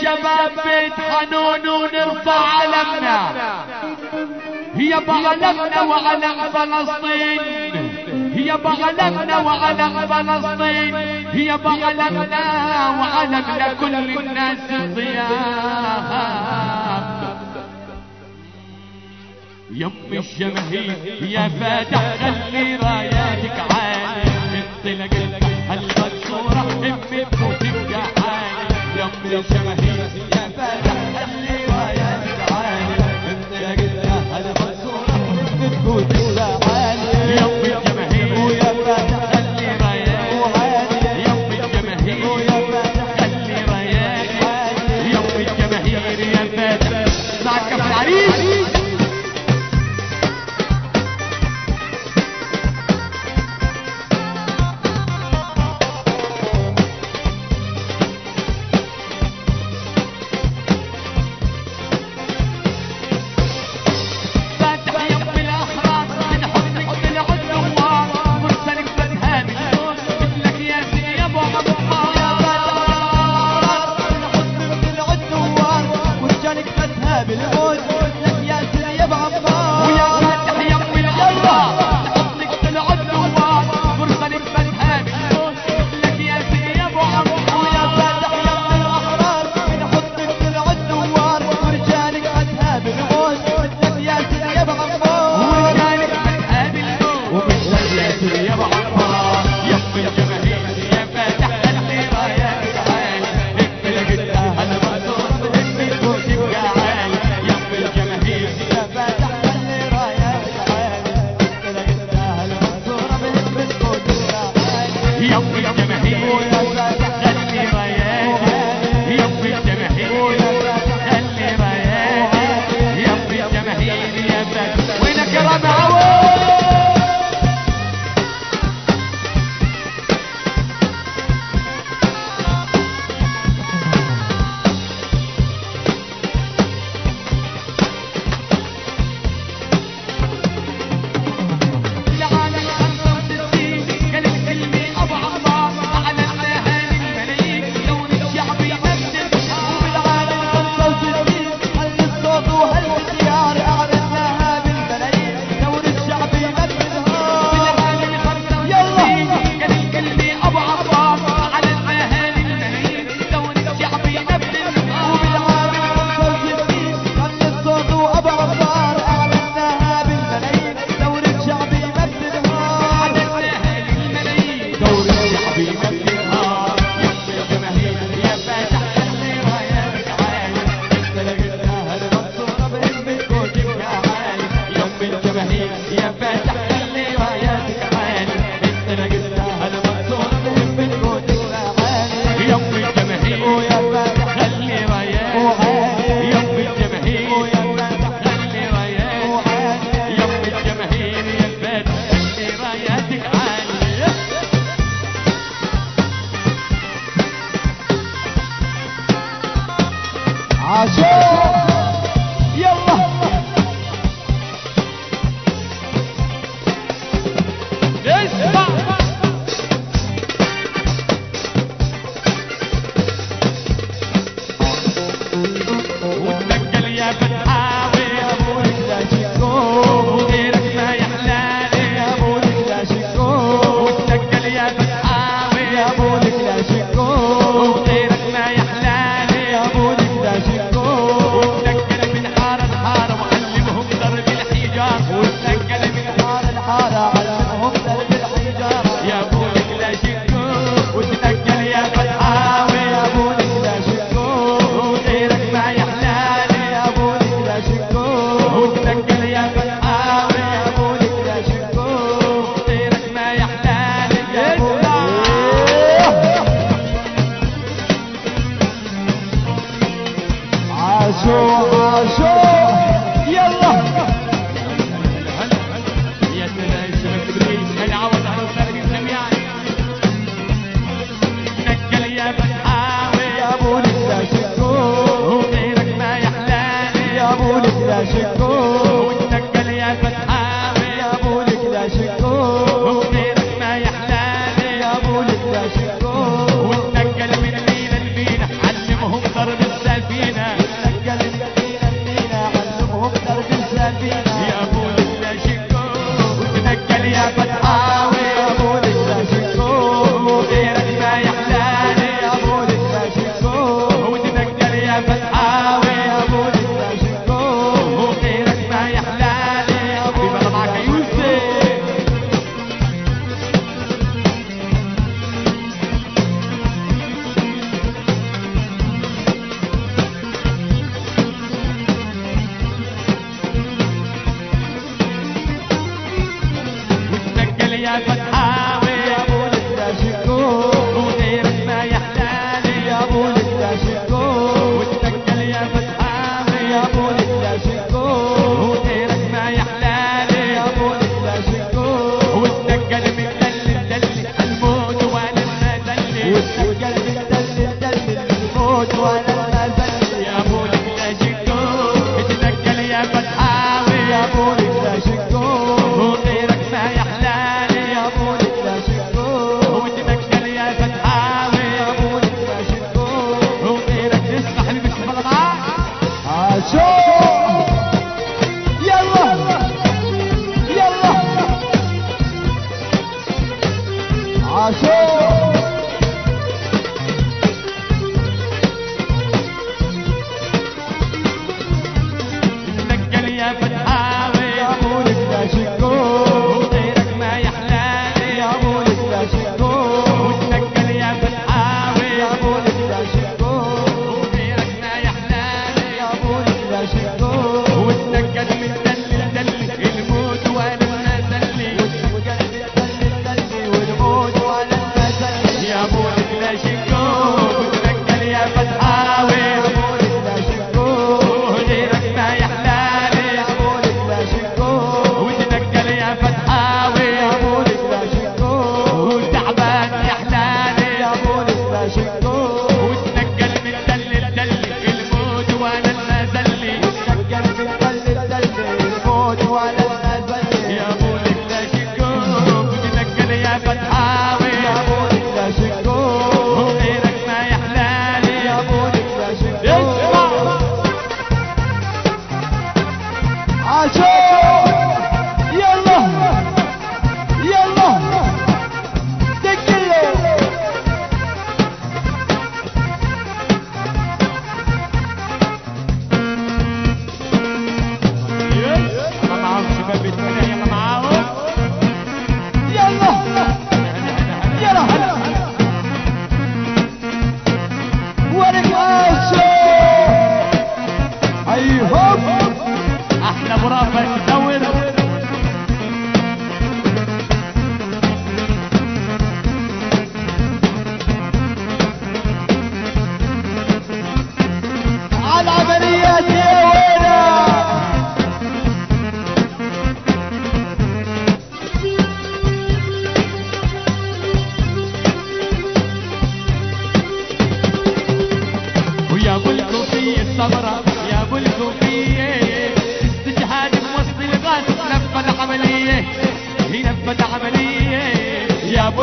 شباب بيت حنون ونرفع علمنا هي بعلمنا وعلى فلسطين. هي بعلمنا وعلى فلسطين. هي بعلمنا وعلمنا كل الناس الضياف يم الشمهيد يا فاتح خلي راياتك عالي انطلق Eu que ela ri. Achou!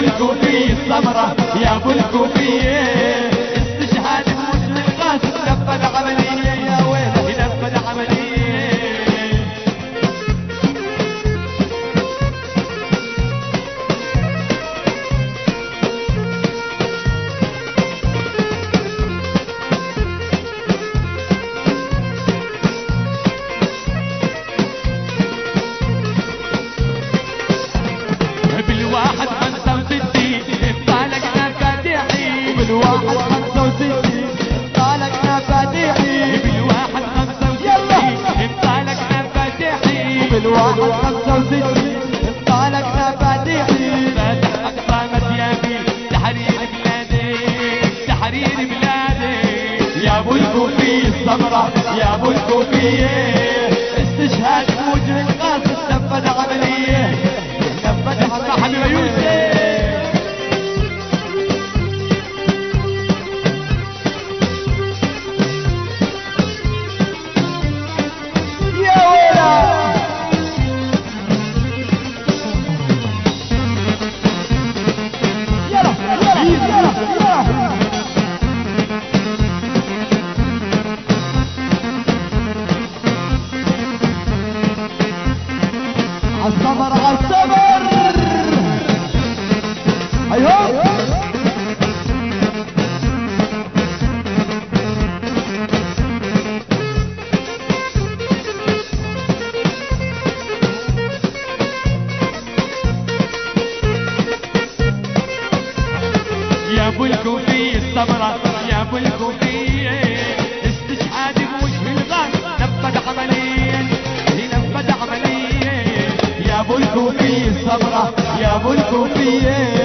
ابو الكوفي السمرة يا ابو الكوفي إيه؟ بالواحد خمسة مفاتيحي بالواحد خمسة مفاتيحي بالواحد خمسة مفاتيحي فاتح تحرير تحرير يا ابو الكوفية يا ابو الكوفية Acabou de.